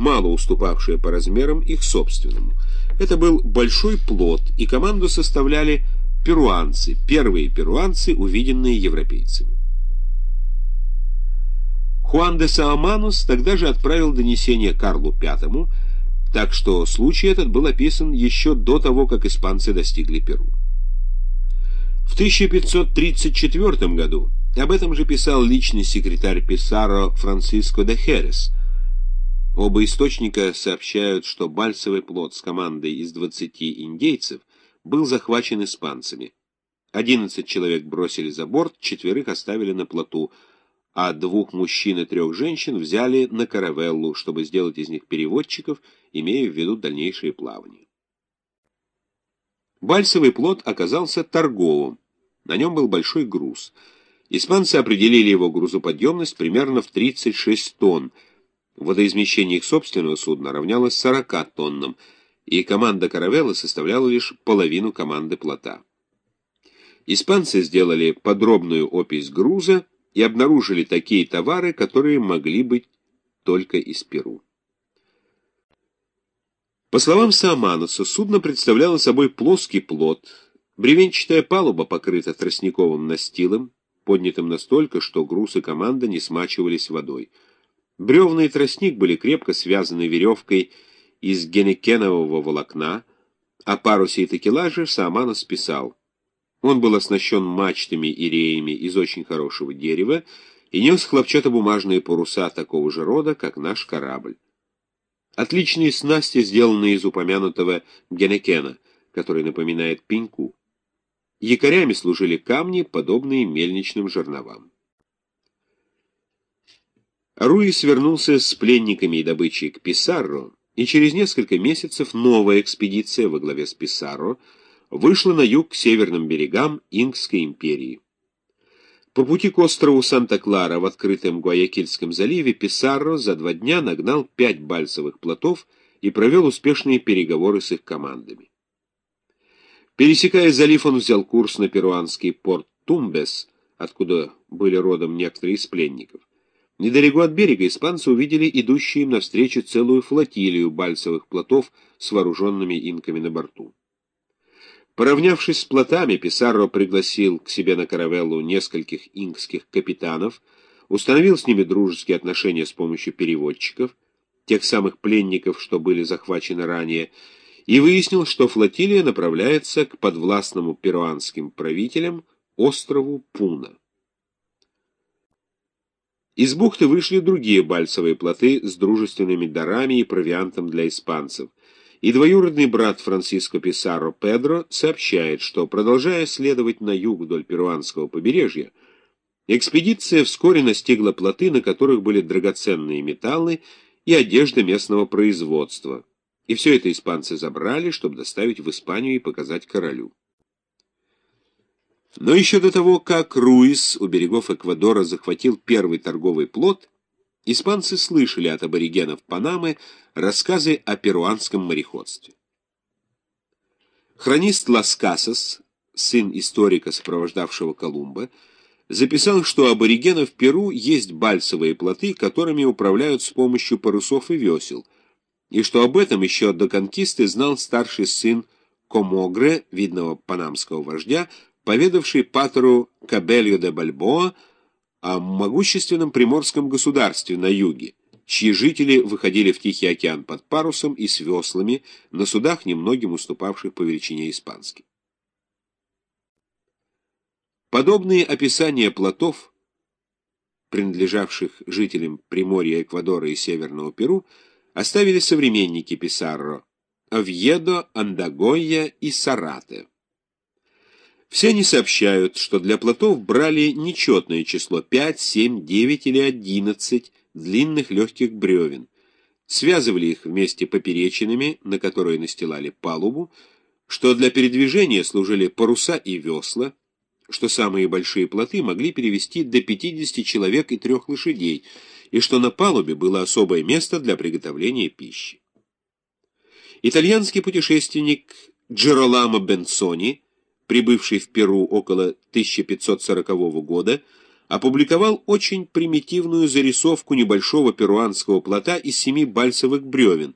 мало уступавшее по размерам их собственному. Это был большой плод, и команду составляли перуанцы, первые перуанцы, увиденные европейцами. Хуан де Сааманус тогда же отправил донесение Карлу V, так что случай этот был описан еще до того, как испанцы достигли Перу. В 1534 году об этом же писал личный секретарь Писаро Франциско де Херес. Оба источника сообщают, что бальсовый плод с командой из 20 индейцев был захвачен испанцами. 11 человек бросили за борт, четверых оставили на плоту, а двух мужчин и трех женщин взяли на каравеллу, чтобы сделать из них переводчиков, имея в виду дальнейшее плавание. Бальсовый плод оказался торговым, на нем был большой груз. Испанцы определили его грузоподъемность примерно в 36 тонн, водоизмещение их собственного судна равнялось 40 тоннам, и команда каравелла составляла лишь половину команды плота. Испанцы сделали подробную опись груза и обнаружили такие товары, которые могли быть только из Перу. По словам Саамануса, судно представляло собой плоский плот, бревенчатая палуба покрыта тростниковым настилом, поднятым настолько, что груз и команда не смачивались водой. Бревна и тростник были крепко связаны веревкой из генекенового волокна, а парусе и такелаже Сааманус писал. Он был оснащен мачтами и реями из очень хорошего дерева и нес хлопчатобумажные паруса такого же рода, как наш корабль. Отличные снасти сделаны из упомянутого генекена, который напоминает пеньку. Якорями служили камни, подобные мельничным жерновам. Руис вернулся с пленниками и добычей к Писарро, и через несколько месяцев новая экспедиция во главе с Писарро вышла на юг к северным берегам Инкской империи. По пути к острову Санта-Клара в открытом Гуаякильском заливе Писарро за два дня нагнал пять бальсовых плотов и провел успешные переговоры с их командами. Пересекая залив, он взял курс на перуанский порт Тумбес, откуда были родом некоторые из пленников. Недалеко от берега испанцы увидели идущие им навстречу целую флотилию бальсовых плотов с вооруженными инками на борту. Поравнявшись с плотами, Писарро пригласил к себе на каравеллу нескольких инкских капитанов, установил с ними дружеские отношения с помощью переводчиков, тех самых пленников, что были захвачены ранее, и выяснил, что флотилия направляется к подвластному перуанским правителям острову Пуна. Из бухты вышли другие бальсовые плоты с дружественными дарами и провиантом для испанцев – и двоюродный брат Франциско Писаро Педро сообщает, что, продолжая следовать на юг вдоль перуанского побережья, экспедиция вскоре настигла плоты, на которых были драгоценные металлы и одежда местного производства, и все это испанцы забрали, чтобы доставить в Испанию и показать королю. Но еще до того, как Руис у берегов Эквадора захватил первый торговый плот, Испанцы слышали от аборигенов Панамы рассказы о перуанском мореходстве. Хронист Лас Касас, сын историка, сопровождавшего Колумба, записал, что аборигенов Перу есть бальсовые плоты, которыми управляют с помощью парусов и весел, и что об этом еще до конкисты знал старший сын Комогре, видного панамского вождя, поведавший патеру Кабельо де Бальбоа о могущественном приморском государстве на юге, чьи жители выходили в Тихий океан под парусом и с веслами на судах, немногим уступавших по величине испанским. Подобные описания плотов, принадлежавших жителям Приморья Эквадора и Северного Перу, оставили современники Писарро Овьедо, Андагойя и Сарате. Все они сообщают, что для плотов брали нечетное число 5, 7, 9 или 11 длинных легких бревен, связывали их вместе поперечинами, на которые настилали палубу, что для передвижения служили паруса и весла, что самые большие плоты могли перевести до 50 человек и трех лошадей, и что на палубе было особое место для приготовления пищи. Итальянский путешественник Джероламо Бенцони прибывший в Перу около 1540 года, опубликовал очень примитивную зарисовку небольшого перуанского плота из семи бальсовых бревен,